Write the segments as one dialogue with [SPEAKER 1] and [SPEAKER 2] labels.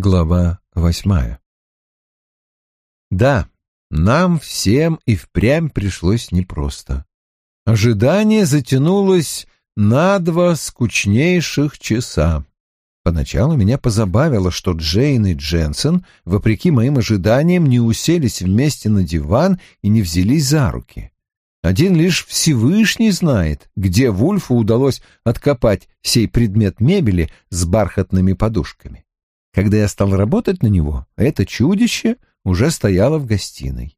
[SPEAKER 1] Глава восьмая Да, нам всем и впрямь пришлось непросто. Ожидание затянулось на два скучнейших часа. Поначалу меня позабавило, что Джейн и Дженсен, вопреки моим ожиданиям, не уселись вместе на диван и не взялись за руки. Один лишь Всевышний знает, где Вульфу удалось откопать сей предмет мебели с бархатными подушками. Когда я стал работать на него, это чудище уже стояло в гостиной.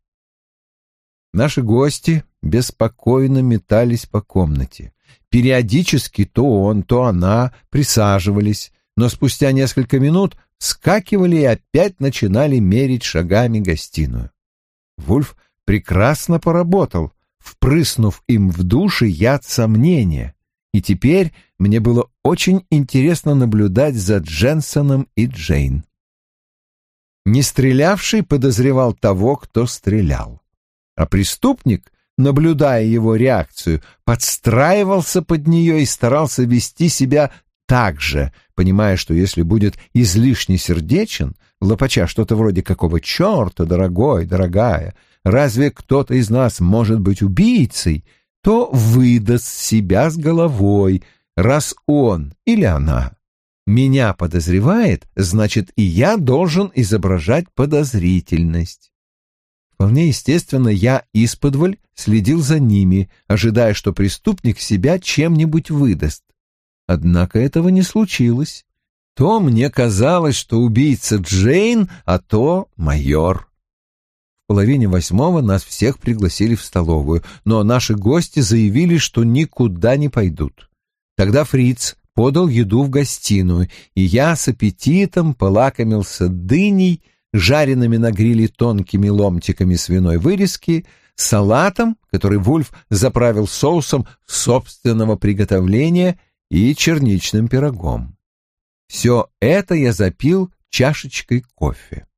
[SPEAKER 1] Наши гости беспокойно метались по комнате. Периодически то он, то она присаживались, но спустя несколько минут скакивали и опять начинали мерить шагами гостиную. Вульф прекрасно поработал, впрыснув им в души яд сомнения, и теперь мне было очень интересно наблюдать за Дженсоном и Джейн. Не стрелявший подозревал того, кто стрелял, а преступник, наблюдая его реакцию, подстраивался под нее и старался вести себя так же, понимая, что если будет излишне сердечен, лопача что-то вроде какого черта, дорогой, дорогая, разве кто-то из нас может быть убийцей, то выдаст себя с головой, раз он или она меня подозревает, значит, и я должен изображать подозрительность. Вполне естественно, я исподволь следил за ними, ожидая, что преступник себя чем-нибудь выдаст. Однако этого не случилось. То мне казалось, что убийца Джейн, а то майор. Половине восьмого нас всех пригласили в столовую, но наши гости заявили, что никуда не пойдут. Тогда Фриц подал еду в гостиную, и я с аппетитом полакомился дыней, жареными на гриле тонкими ломтиками свиной вырезки, салатом, который Вульф заправил соусом собственного приготовления — и черничным пирогом. Все это я запил чашечкой кофе.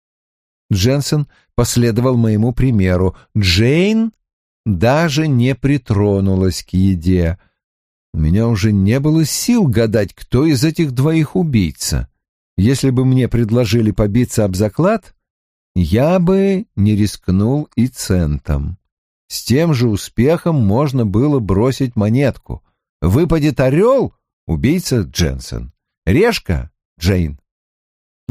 [SPEAKER 1] Дженсен последовал моему примеру. Джейн даже не притронулась к еде. У меня уже не было сил гадать, кто из этих двоих убийца. Если бы мне предложили побиться об заклад, я бы не рискнул и центом. С тем же успехом можно было бросить монетку. Выпадет орел, Убийца Дженсен. Решка Джейн.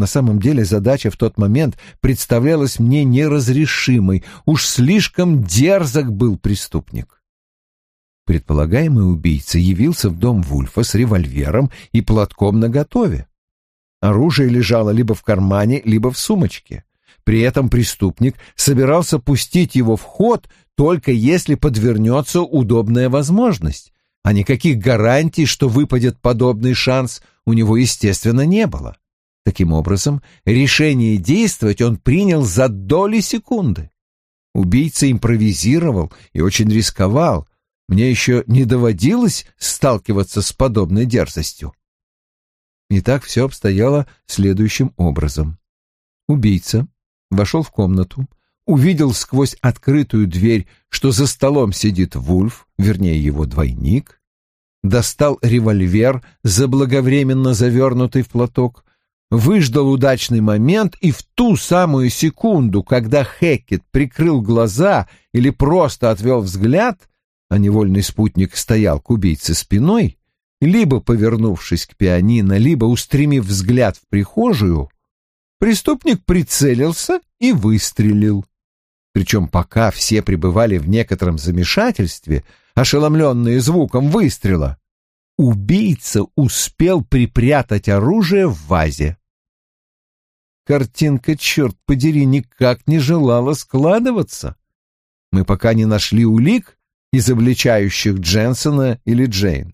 [SPEAKER 1] На самом деле задача в тот момент представлялась мне неразрешимой. Уж слишком дерзок был преступник. Предполагаемый убийца явился в дом Вульфа с револьвером и платком наготове. Оружие лежало либо в кармане, либо в сумочке. При этом преступник собирался пустить его в ход только если подвернется удобная возможность, а никаких гарантий, что выпадет подобный шанс, у него, естественно, не было. Таким образом, решение действовать он принял за доли секунды. Убийца импровизировал и очень рисковал. Мне еще не доводилось сталкиваться с подобной дерзостью. И так все обстояло следующим образом. Убийца вошел в комнату, увидел сквозь открытую дверь, что за столом сидит Вульф, вернее его двойник, достал револьвер, заблаговременно завернутый в платок, выждал удачный момент и в ту самую секунду, когда Хекет прикрыл глаза или просто отвел взгляд, а невольный спутник стоял к убийце спиной, либо повернувшись к пианино, либо устремив взгляд в прихожую, преступник прицелился и выстрелил. Причем пока все пребывали в некотором замешательстве, ошеломленные звуком выстрела, убийца успел припрятать оружие в вазе. Картинка, черт подери, никак не желала складываться. Мы пока не нашли улик, изобличающих Дженсона или Джейн,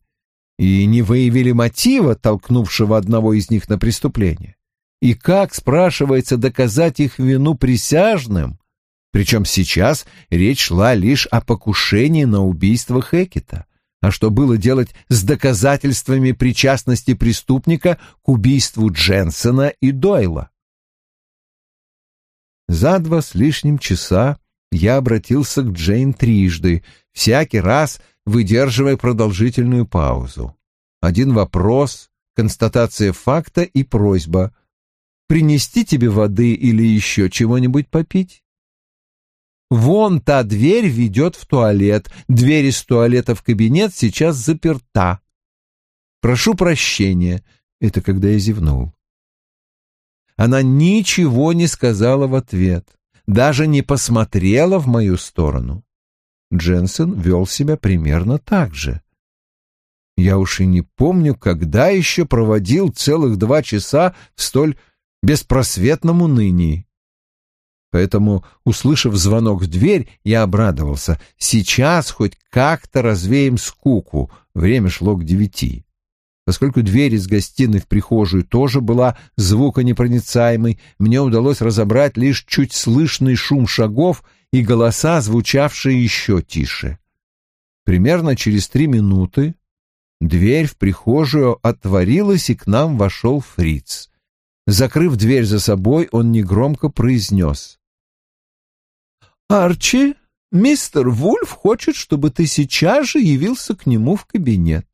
[SPEAKER 1] и не выявили мотива, толкнувшего одного из них на преступление. И как, спрашивается, доказать их вину присяжным? Причем сейчас речь шла лишь о покушении на убийство Хекета. А что было делать с доказательствами причастности преступника к убийству Дженсона и Дойла? За два с лишним часа я обратился к Джейн трижды, всякий раз выдерживая продолжительную паузу. Один вопрос, констатация факта и просьба. Принести тебе воды или еще чего-нибудь попить? Вон та дверь ведет в туалет. Дверь из туалета в кабинет сейчас заперта. Прошу прощения. Это когда я зевнул. Она ничего не сказала в ответ, даже не посмотрела в мою сторону. Дженсен вел себя примерно так же. Я уж и не помню, когда еще проводил целых два часа в столь беспросветном унынии. Поэтому, услышав звонок в дверь, я обрадовался. Сейчас хоть как-то развеем скуку. Время шло к девяти. Поскольку дверь из гостиной в прихожую тоже была звуконепроницаемой, мне удалось разобрать лишь чуть слышный шум шагов и голоса, звучавшие еще тише. Примерно через три минуты дверь в прихожую отворилась, и к нам вошел фриц. Закрыв дверь за собой, он негромко произнес. «Арчи, мистер Вульф хочет, чтобы ты сейчас же явился к нему в кабинет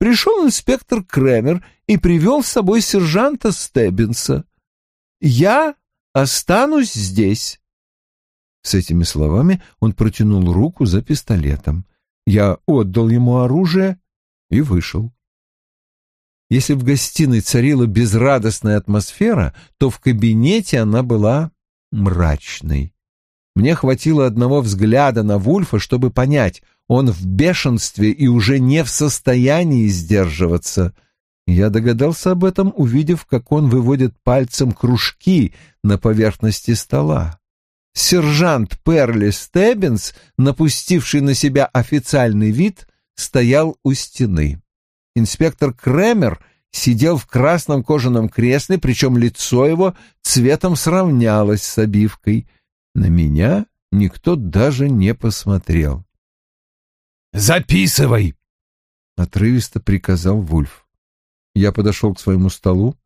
[SPEAKER 1] пришел инспектор Кремер и привел с собой сержанта Стеббинса. «Я останусь здесь». С этими словами он протянул руку за пистолетом. Я отдал ему оружие и вышел. Если в гостиной царила безрадостная атмосфера, то в кабинете она была мрачной. Мне хватило одного взгляда на Вульфа, чтобы понять, он в бешенстве и уже не в состоянии сдерживаться. Я догадался об этом, увидев, как он выводит пальцем кружки на поверхности стола. Сержант Перли Стеббинс, напустивший на себя официальный вид, стоял у стены. Инспектор Кремер сидел в красном кожаном кресле, причем лицо его цветом сравнялось с обивкой. На меня никто даже не посмотрел.
[SPEAKER 2] Записывай!»
[SPEAKER 1] — отрывисто приказал Вульф. Я подошел к своему столу,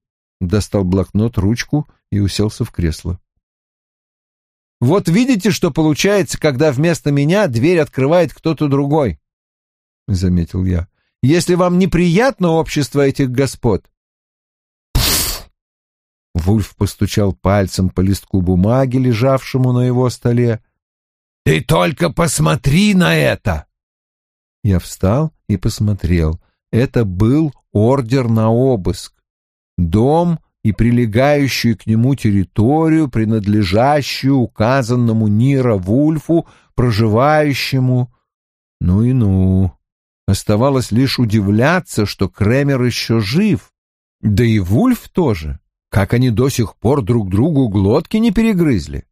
[SPEAKER 1] достал блокнот, ручку и уселся в кресло. «Вот видите, что получается, когда вместо меня дверь открывает кто-то другой?» — заметил я. «Если вам неприятно общество этих господ...» Вульф постучал пальцем по листку бумаги, лежавшему на его столе.
[SPEAKER 2] «Ты только посмотри на это!»
[SPEAKER 1] Я встал и посмотрел. Это был ордер на обыск. Дом и прилегающую к нему территорию, принадлежащую указанному Нира Вульфу, проживающему... Ну и ну. Оставалось лишь удивляться, что Кремер еще жив. Да и Вульф тоже. Как они до сих пор друг другу глотки не перегрызли.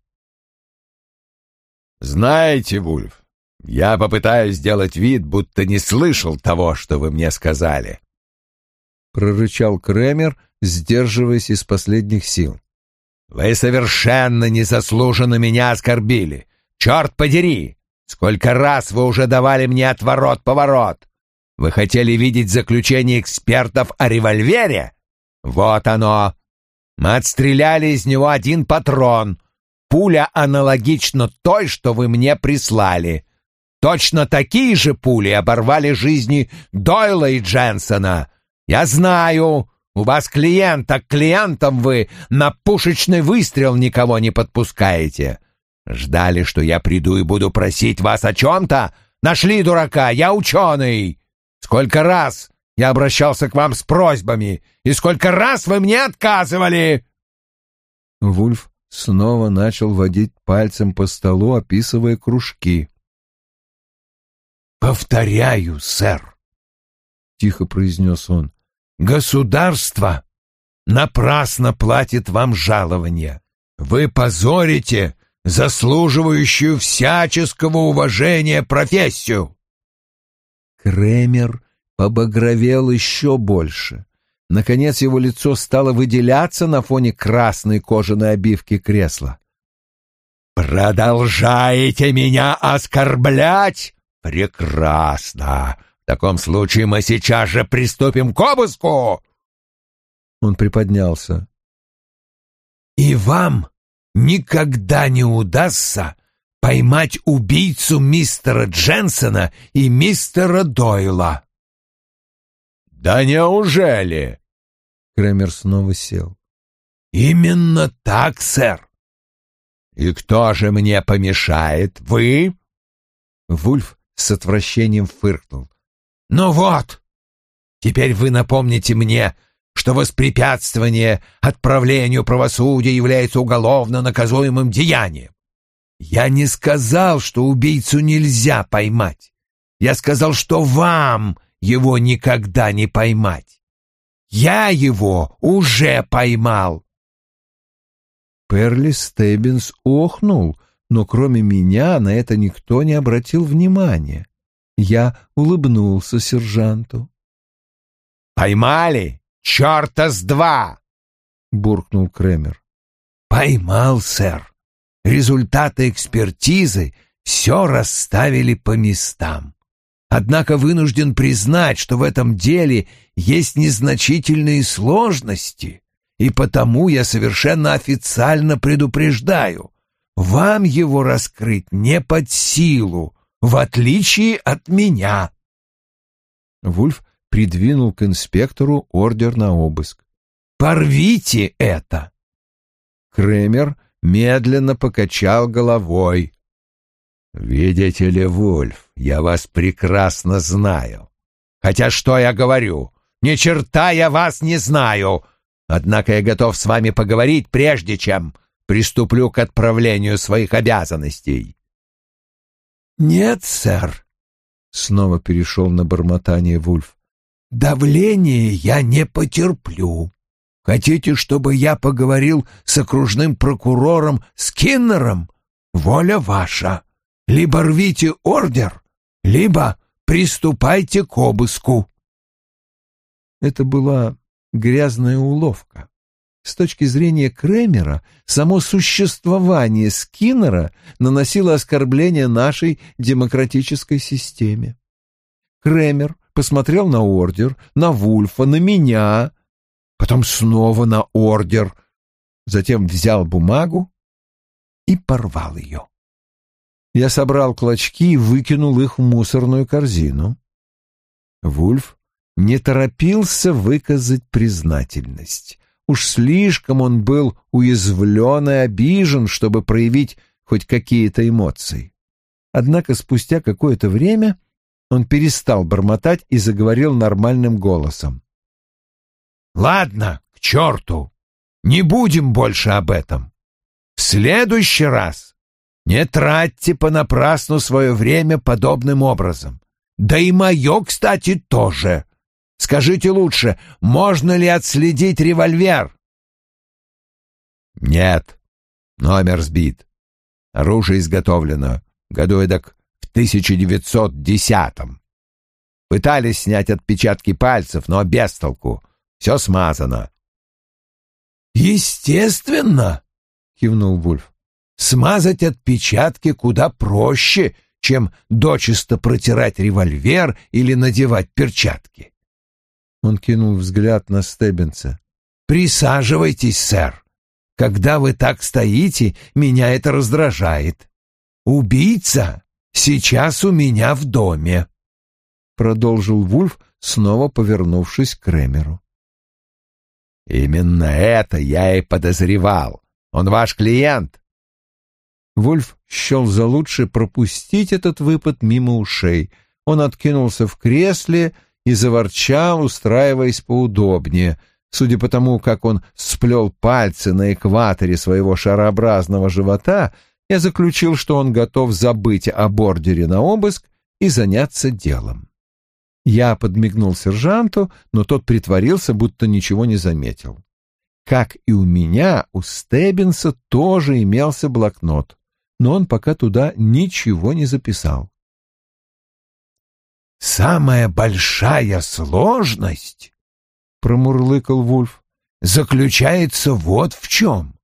[SPEAKER 2] «Знаете, Вульф, я попытаюсь сделать вид, будто не слышал того, что вы мне сказали.
[SPEAKER 1] Прорычал Кремер, сдерживаясь из последних сил.
[SPEAKER 2] Вы совершенно незаслуженно меня оскорбили. Черт подери! Сколько раз вы уже давали мне отворот-поворот! Вы хотели видеть заключение экспертов о револьвере? Вот оно! Мы отстреляли из него один патрон. Пуля аналогична той, что вы мне прислали. Точно такие же пули оборвали жизни Дойла и Дженсона. Я знаю, у вас клиент, а к клиентам вы на пушечный выстрел никого не подпускаете. Ждали, что я приду и буду просить вас о чем-то? Нашли дурака, я ученый. Сколько раз я обращался к вам с просьбами, и сколько раз вы мне отказывали!»
[SPEAKER 1] Вульф снова начал водить пальцем по столу, описывая кружки.
[SPEAKER 2] «Повторяю, сэр», — тихо произнес он, — «государство напрасно платит вам жалование. Вы позорите заслуживающую всяческого уважения профессию».
[SPEAKER 1] Кремер побагровел еще больше. Наконец его лицо стало выделяться на фоне красной кожаной обивки кресла.
[SPEAKER 2] «Продолжаете меня оскорблять?» «Прекрасно! В таком случае мы сейчас же приступим к обыску!»
[SPEAKER 1] Он приподнялся.
[SPEAKER 2] «И вам никогда не удастся поймать убийцу мистера Дженсона и мистера Дойла!» «Да неужели?»
[SPEAKER 1] Кремер снова сел.
[SPEAKER 2] Именно так, сэр. И кто же мне помешает? Вы? Вульф с отвращением фыркнул. Ну вот, теперь вы напомните мне, что воспрепятствование отправлению правосудия является уголовно наказуемым деянием. Я не сказал, что убийцу нельзя поймать. Я сказал, что вам его никогда не поймать. Я его уже поймал.
[SPEAKER 1] Перли Стеббинс охнул, но кроме меня на это никто не обратил внимания. Я улыбнулся сержанту.
[SPEAKER 2] «Поймали? Черта с два!» — буркнул Кремер. «Поймал, сэр. Результаты экспертизы все расставили по местам. Однако вынужден признать, что в этом деле есть незначительные сложности и потому я совершенно официально предупреждаю, вам его раскрыть не под силу, в отличие от меня.
[SPEAKER 1] Вульф придвинул к инспектору ордер на обыск.
[SPEAKER 2] «Порвите это!»
[SPEAKER 1] Кремер медленно покачал головой.
[SPEAKER 2] «Видите ли, Вульф, я вас прекрасно знаю. Хотя что я говорю? Ни черта я вас не знаю. Однако я готов с вами поговорить, прежде чем приступлю к отправлению своих обязанностей. Нет, сэр, снова перешел на бормотание Вульф. Давление я не потерплю. Хотите, чтобы я поговорил с окружным прокурором Скиннером? Воля ваша. Либо рвите ордер, либо приступайте к обыску.
[SPEAKER 1] Это была грязная уловка. С точки зрения Кремера, само существование Скиннера наносило оскорбление нашей демократической системе. Кремер посмотрел на ордер, на Вульфа, на меня, потом снова на ордер, затем взял бумагу и порвал ее. Я собрал клочки и выкинул их в мусорную корзину. Вульф не торопился выказать признательность. Уж слишком он был уязвлен и обижен, чтобы проявить хоть какие-то эмоции. Однако спустя какое-то время он перестал бормотать и заговорил нормальным голосом.
[SPEAKER 2] «Ладно, к черту! Не будем больше об этом. В следующий раз не тратьте понапрасну свое время подобным образом. Да и мое, кстати, тоже. Скажите лучше, можно ли отследить револьвер? Нет. Номер сбит. Оружие изготовлено. Году эдак в 1910-м. Пытались снять отпечатки пальцев, но без толку. Все смазано. «Естественно!» — кивнул Вульф. «Смазать отпечатки куда проще, чем дочисто протирать револьвер или надевать перчатки.
[SPEAKER 1] Он кинул взгляд на Стеббинса.
[SPEAKER 2] «Присаживайтесь, сэр. Когда вы так стоите, меня это раздражает. Убийца сейчас у меня в доме», — продолжил Вульф, снова повернувшись к Кремеру. «Именно это я и подозревал. Он ваш клиент?»
[SPEAKER 1] Вульф счел за лучше пропустить этот выпад мимо ушей. Он откинулся в кресле и заворчал, устраиваясь поудобнее. Судя по тому, как он сплел пальцы на экваторе своего шарообразного живота, я заключил, что он готов забыть о бордере на обыск и заняться делом. Я подмигнул сержанту, но тот притворился, будто ничего не заметил. Как и у меня, у Стеббинса тоже имелся блокнот, но он пока туда ничего не записал.
[SPEAKER 2] «Самая большая сложность, — промурлыкал Вульф, — заключается вот в чем.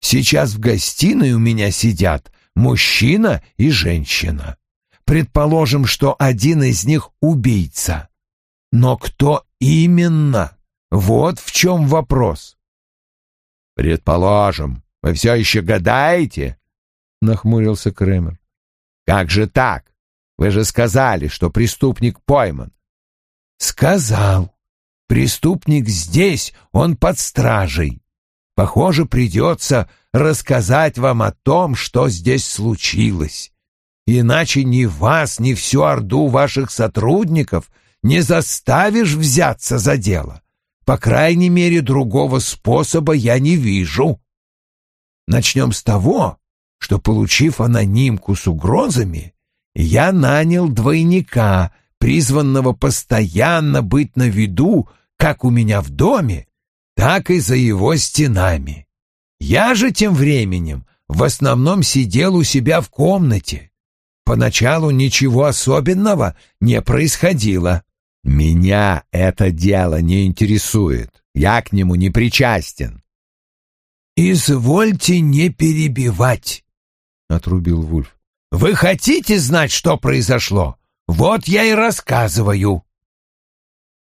[SPEAKER 2] Сейчас в гостиной у меня сидят мужчина и женщина. Предположим, что один из них убийца. Но кто именно? Вот в чем вопрос. «Предположим, вы все еще гадаете?» — нахмурился Кремер. «Как же так? Вы же сказали, что преступник пойман. Сказал. Преступник здесь, он под стражей. Похоже, придется рассказать вам о том, что здесь случилось. Иначе ни вас, ни всю орду ваших сотрудников не заставишь взяться за дело. По крайней мере, другого способа я не вижу. Начнем с того, что, получив анонимку с угрозами, я нанял двойника, призванного постоянно быть на виду как у меня в доме, так и за его стенами. Я же тем временем в основном сидел у себя в комнате. Поначалу ничего особенного не происходило. Меня это дело не интересует. Я к нему не причастен. «Извольте не перебивать», — отрубил Вульф. «Вы хотите знать, что произошло? Вот я и рассказываю».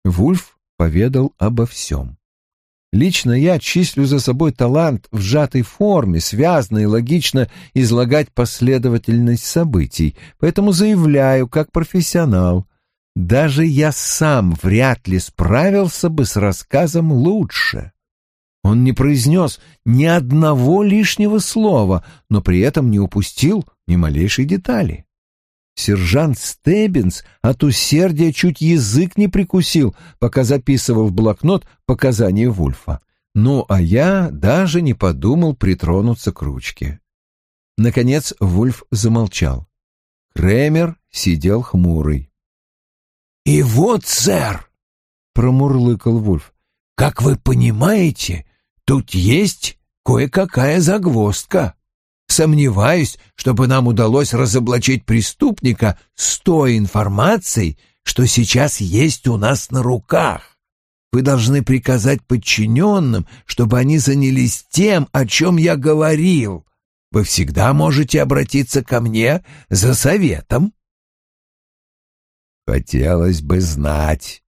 [SPEAKER 1] Вульф поведал обо всем. Лично я числю за собой талант в сжатой форме, связно логично излагать последовательность событий, поэтому заявляю, как профессионал, даже я сам вряд ли справился бы с рассказом лучше. Он не произнес ни одного лишнего слова, но при этом не упустил ни малейшей детали. Сержант Стеббинс от усердия чуть язык не прикусил, пока записывал в блокнот показания Вульфа. Ну, а я даже не подумал притронуться к ручке. Наконец Вульф замолчал. Кремер сидел хмурый.
[SPEAKER 2] «И вот, сэр!» — промурлыкал Вульф. «Как вы понимаете, тут есть кое-какая загвоздка». Сомневаюсь, чтобы нам удалось разоблачить преступника с той информацией, что сейчас есть у нас на руках. Вы должны приказать подчиненным, чтобы они занялись тем, о чем я говорил. Вы всегда можете обратиться ко мне за советом. Хотелось бы знать, —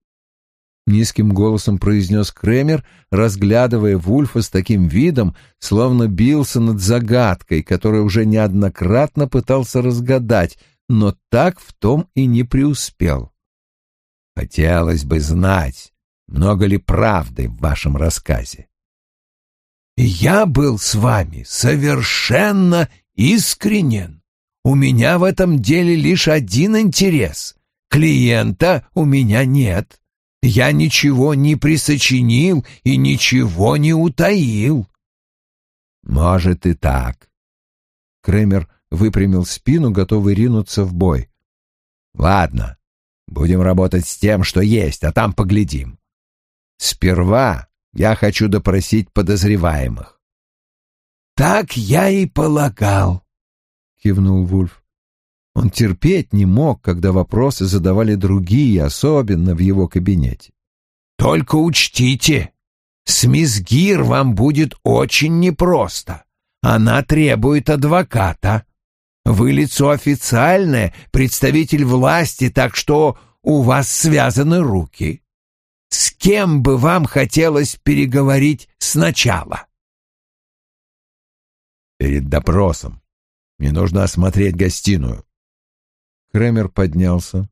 [SPEAKER 2] низким голосом произнес Кремер, разглядывая Вульфа с таким видом, словно бился над загадкой, которую уже неоднократно пытался разгадать, но так в том и не преуспел. «Хотелось бы знать, много ли правды в вашем рассказе?» «Я был с вами совершенно искренен. У меня в этом деле лишь один интерес. Клиента у меня нет». Я ничего не присочинил и ничего не утаил. Может и так. Кремер выпрямил спину, готовый ринуться в бой. Ладно, будем работать с тем, что есть, а там поглядим. Сперва я хочу допросить подозреваемых. Так я и полагал, кивнул Вульф. Он терпеть не мог, когда вопросы задавали другие, особенно в его кабинете. «Только учтите, с мисс Гир вам будет очень непросто. Она требует адвоката. Вы лицо официальное, представитель власти, так что у вас связаны руки. С кем бы вам хотелось переговорить сначала?» «Перед допросом мне нужно осмотреть гостиную. Кремер поднялся.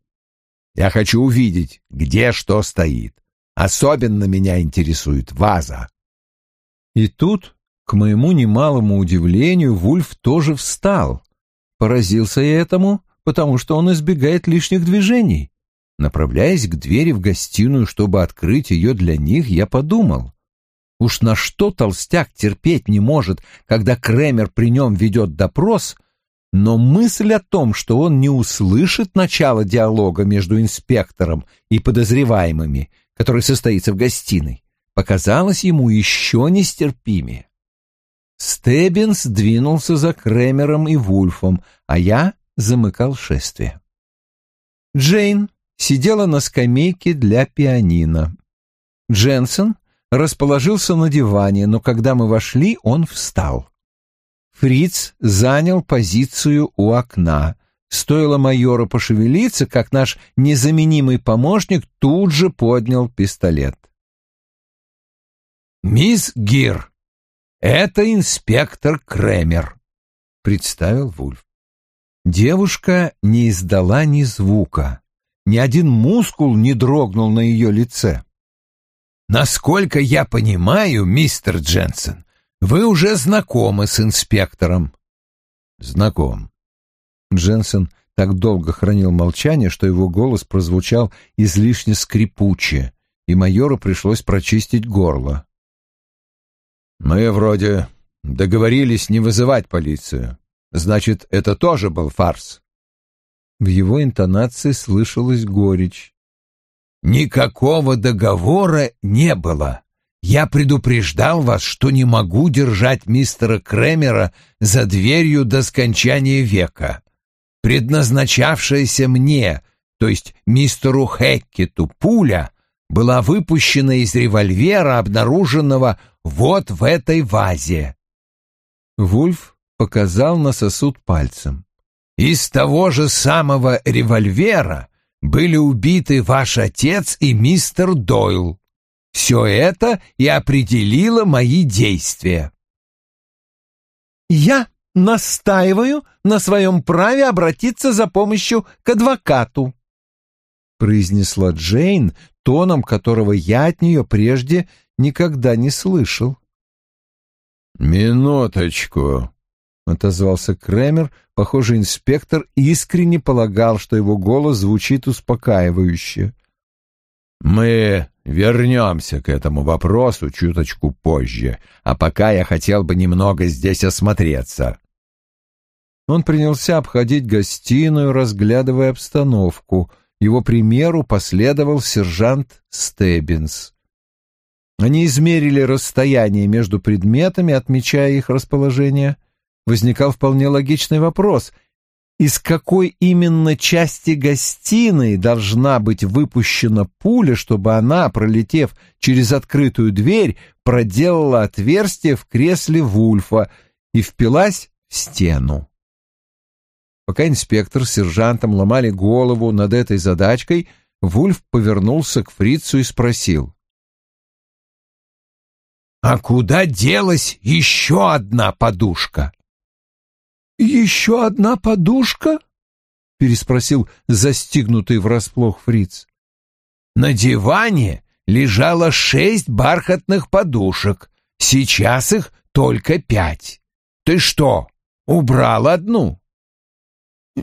[SPEAKER 2] «Я хочу увидеть, где что стоит. Особенно меня интересует ваза». И тут, к моему немалому удивлению, Вульф тоже встал. Поразился я этому, потому что он избегает лишних движений. Направляясь к двери в гостиную, чтобы открыть ее для них, я подумал. Уж на что толстяк терпеть не может, когда Кремер при нем ведет допрос — но мысль о том, что он не услышит начала диалога между инспектором и подозреваемыми, который состоится в гостиной, показалась ему еще нестерпимее. Стеббинс двинулся за Кремером и Вульфом, а я замыкал шествие. Джейн сидела на скамейке для пианино. Дженсен расположился на диване, но когда мы вошли, он встал. Фриц занял позицию у окна. Стоило майору пошевелиться, как наш незаменимый помощник тут же поднял пистолет. «Мисс Гир, это инспектор Кремер», — представил Вульф. Девушка не издала ни звука, ни один мускул не дрогнул на ее лице. «Насколько я понимаю, мистер Дженсен, вы уже знакомы с инспектором.
[SPEAKER 1] Знаком. Дженсен так долго хранил молчание, что его голос прозвучал излишне скрипуче, и майору пришлось прочистить горло. «Мы вроде договорились не вызывать полицию. Значит, это тоже был фарс?» В его интонации слышалась горечь.
[SPEAKER 2] «Никакого договора не было. Я предупреждал вас, что не могу держать мистера Кремера за дверью до скончания века. Предназначавшаяся мне, то есть мистеру Хеккету, пуля была выпущена из револьвера, обнаруженного вот в этой вазе.
[SPEAKER 1] Вульф показал на сосуд пальцем.
[SPEAKER 2] Из того же самого револьвера были убиты ваш отец и мистер Дойл. Все это и определило мои действия.
[SPEAKER 3] «Я настаиваю на своем праве обратиться за помощью к адвокату»,
[SPEAKER 1] произнесла Джейн тоном, которого я от нее прежде никогда не слышал. «Минуточку», — отозвался Кремер. Похоже, инспектор искренне полагал, что его голос звучит успокаивающе. «Мы вернемся к этому вопросу чуточку позже, а пока я хотел бы немного здесь осмотреться». Он принялся обходить гостиную, разглядывая обстановку. Его примеру последовал сержант Стеббинс. Они измерили расстояние между предметами, отмечая их расположение. Возникал вполне логичный вопрос — из какой именно части гостиной должна быть выпущена пуля, чтобы она, пролетев через открытую дверь, проделала отверстие в кресле Вульфа и впилась в стену. Пока инспектор с сержантом ломали голову над этой задачкой, Вульф повернулся к фрицу и спросил.
[SPEAKER 2] «А куда делась еще одна подушка?»
[SPEAKER 3] «Еще одна подушка?» — переспросил застигнутый врасплох фриц.
[SPEAKER 2] «На диване лежало шесть бархатных подушек. Сейчас их только пять. Ты что, убрал одну?»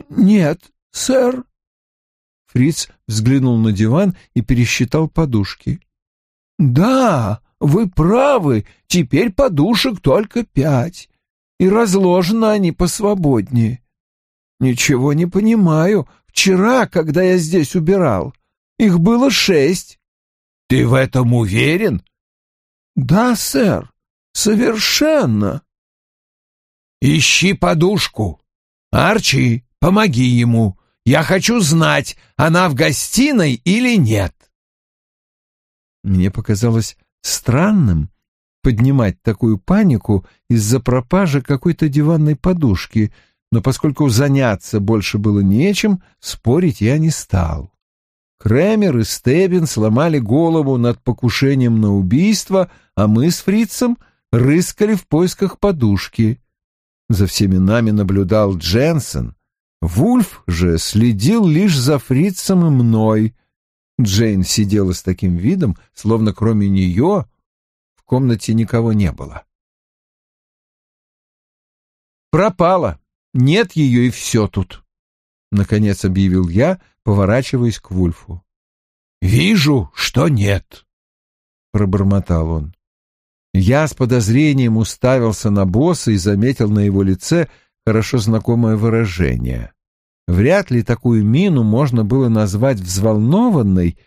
[SPEAKER 3] «Нет, сэр».
[SPEAKER 1] Фриц взглянул на диван и пересчитал подушки.
[SPEAKER 3] «Да, вы правы, теперь подушек только пять, и разложены они посвободнее. Ничего не понимаю. Вчера, когда я здесь убирал, их было шесть».
[SPEAKER 2] «Ты в этом уверен?»
[SPEAKER 3] «Да, сэр, совершенно».
[SPEAKER 2] «Ищи подушку. Арчи, помоги ему. Я хочу знать, она в гостиной или нет».
[SPEAKER 1] Мне показалось странным поднимать такую панику из-за пропажи какой-то диванной подушки, но поскольку заняться больше было нечем, спорить я не стал. Кремер и Стеббин сломали голову над покушением на убийство, а мы с Фрицем рыскали в поисках подушки. За всеми нами наблюдал Дженсен. Вульф же следил лишь за Фрицем и мной — Джейн сидела с таким видом, словно кроме нее комнате никого не было. «Пропала. Нет ее и все тут», — наконец объявил я, поворачиваясь к Вульфу.
[SPEAKER 2] «Вижу, что нет», — пробормотал он.
[SPEAKER 1] Я с подозрением уставился на босса и заметил на его лице хорошо знакомое выражение. Вряд ли такую мину можно было назвать взволнованной,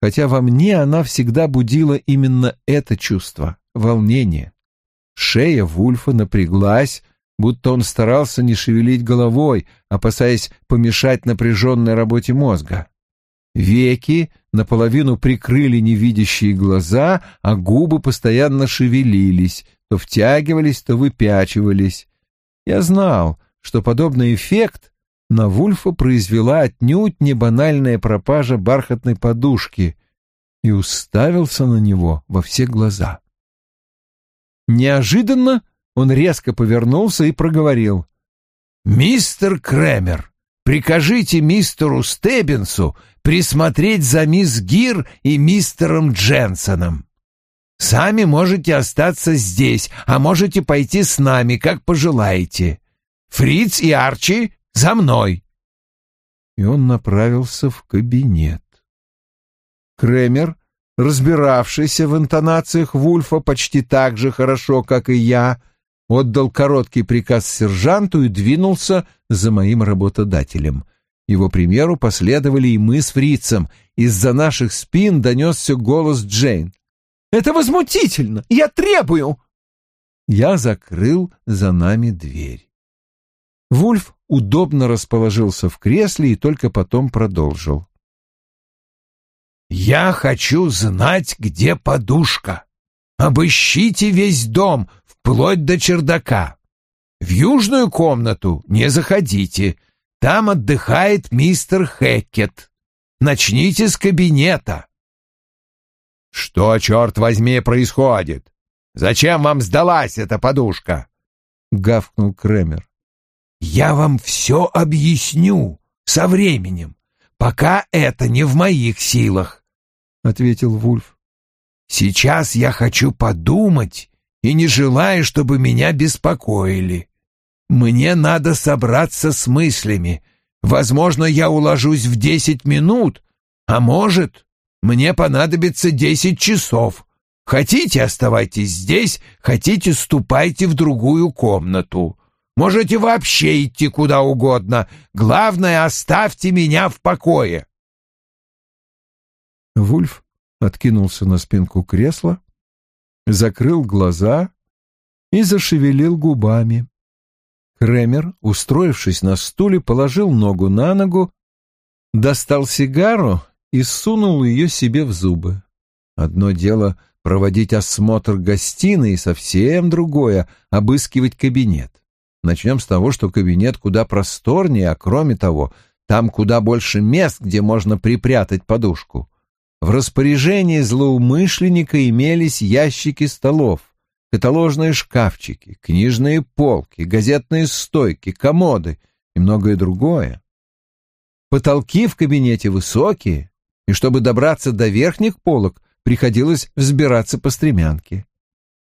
[SPEAKER 1] хотя во мне она всегда будила именно это чувство — волнение. Шея Вульфа напряглась, будто он старался не шевелить головой, опасаясь помешать напряженной работе мозга. Веки наполовину прикрыли невидящие глаза, а губы постоянно шевелились, то втягивались, то выпячивались. Я знал, что подобный эффект на Вульфа произвела отнюдь не банальная пропажа бархатной подушки и уставился на него во все глаза. Неожиданно он резко повернулся и проговорил.
[SPEAKER 2] «Мистер Кремер, прикажите мистеру Стеббинсу присмотреть за мисс Гир и мистером Дженсоном. Сами можете остаться здесь, а можете пойти с нами, как пожелаете. Фриц и Арчи за мной!»
[SPEAKER 1] И он направился в кабинет. Кремер, разбиравшийся в интонациях Вульфа почти так же хорошо, как и я, отдал короткий приказ сержанту и двинулся за моим работодателем. Его примеру последовали и мы с фрицем. Из-за наших спин донесся голос Джейн. «Это возмутительно! Я требую!» Я закрыл за нами дверь. Вульф удобно расположился в кресле и только потом продолжил.
[SPEAKER 2] «Я хочу знать, где подушка. Обыщите весь дом, вплоть до чердака. В южную комнату не заходите, там отдыхает мистер Хеккет. Начните с кабинета». «Что, черт возьми, происходит? Зачем вам сдалась эта подушка?» — гавкнул Кремер. Я вам все объясню со временем, пока это не в моих силах, — ответил Вульф. Сейчас я хочу подумать и не желаю, чтобы меня беспокоили. Мне надо собраться с мыслями. Возможно, я уложусь в десять минут, а может, мне понадобится десять часов. Хотите, оставайтесь здесь, хотите, ступайте в другую комнату. Можете вообще идти куда угодно. Главное, оставьте меня в покое.
[SPEAKER 1] Вульф откинулся на спинку кресла, закрыл глаза и зашевелил губами. Кремер, устроившись на стуле, положил ногу на ногу, достал сигару и сунул ее себе в зубы. Одно дело проводить осмотр гостиной, совсем другое — обыскивать кабинет. Начнем с того, что кабинет куда просторнее, а кроме того, там куда больше мест, где можно припрятать подушку. В распоряжении злоумышленника имелись ящики столов, каталожные шкафчики, книжные полки, газетные стойки, комоды и многое другое. Потолки в кабинете высокие, и чтобы добраться до верхних полок, приходилось взбираться по стремянке.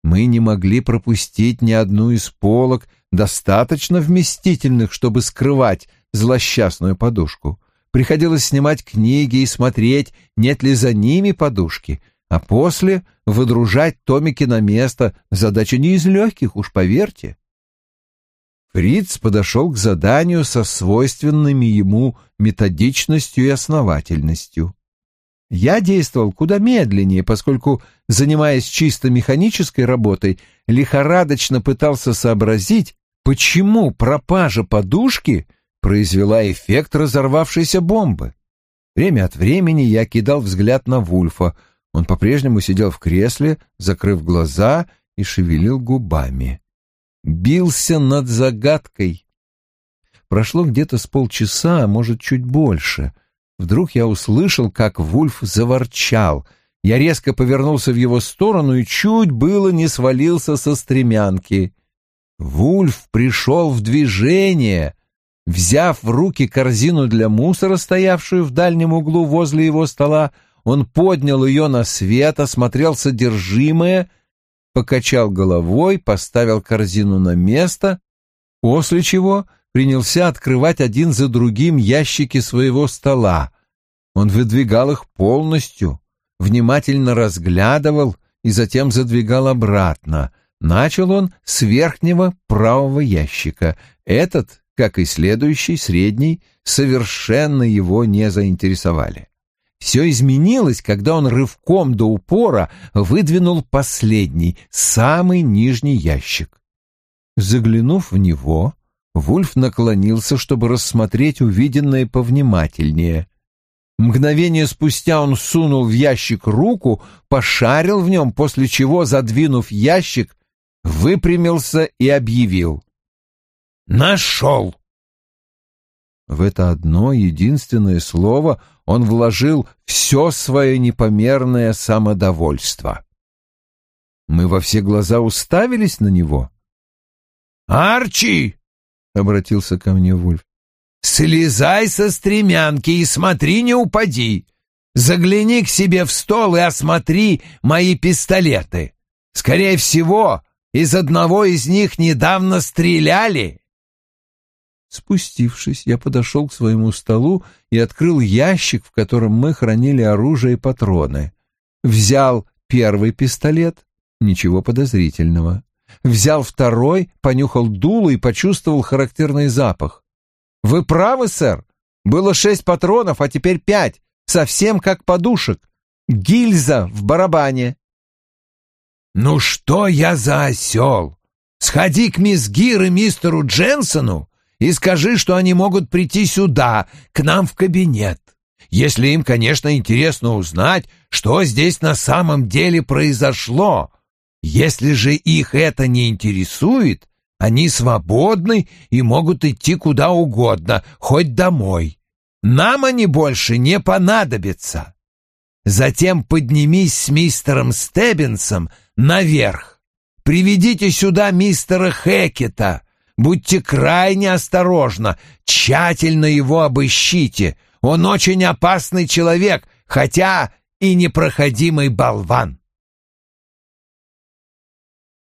[SPEAKER 1] Мы не могли пропустить ни одну из полок, достаточно вместительных, чтобы скрывать злосчастную подушку. Приходилось снимать книги и смотреть, нет ли за ними подушки, а после выдружать томики на место. Задача не из легких, уж поверьте. Фриц подошел к заданию со свойственными ему методичностью и основательностью. Я действовал куда медленнее, поскольку, занимаясь чисто механической работой, лихорадочно пытался сообразить, почему пропажа подушки произвела эффект разорвавшейся бомбы. Время от времени я кидал взгляд на Вульфа. Он по-прежнему сидел в кресле, закрыв глаза и шевелил губами. Бился над загадкой. Прошло где-то с полчаса, а может, чуть больше. Вдруг я услышал, как Вульф заворчал. Я резко повернулся в его сторону и чуть было не свалился со стремянки. Вульф пришел в движение. Взяв в руки корзину для мусора, стоявшую в дальнем углу возле его стола, он поднял ее на свет, осмотрел содержимое, покачал головой, поставил корзину на место, после чего принялся открывать один за другим ящики своего стола. Он выдвигал их полностью, внимательно разглядывал и затем задвигал обратно. Начал он с верхнего правого ящика. Этот, как и следующий, средний, совершенно его не заинтересовали. Все изменилось, когда он рывком до упора выдвинул последний, самый нижний ящик. Заглянув в него, Вульф наклонился, чтобы рассмотреть увиденное повнимательнее. Мгновение спустя он сунул в ящик руку, пошарил в нем, после чего, задвинув ящик, выпрямился и объявил. «Нашел!» В это одно единственное слово он вложил все свое непомерное самодовольство. Мы во все глаза уставились на него. «Арчи!» — обратился ко мне Вульф. «Слезай со стремянки и смотри, не упади.
[SPEAKER 2] Загляни к себе в стол и осмотри мои пистолеты. Скорее всего, из одного из них недавно стреляли.
[SPEAKER 1] Спустившись, я подошел к своему столу и открыл ящик, в котором мы хранили оружие и патроны. Взял первый пистолет, ничего подозрительного. Взял второй, понюхал дуло и почувствовал характерный запах. «Вы правы, сэр. Было шесть патронов, а теперь пять, совсем как подушек. Гильза в барабане».
[SPEAKER 2] «Ну что я за осел? Сходи к мисс Гир и мистеру Дженсону и скажи, что они могут прийти сюда, к нам в кабинет. Если им, конечно, интересно узнать, что здесь на самом деле произошло. Если же их это не интересует, они свободны и могут идти куда угодно, хоть домой. Нам они больше не понадобятся. Затем поднимись с мистером Стеббинсом наверх. Приведите сюда мистера Хекета. Будьте крайне осторожны, тщательно его обыщите. Он очень опасный человек, хотя и непроходимый болван.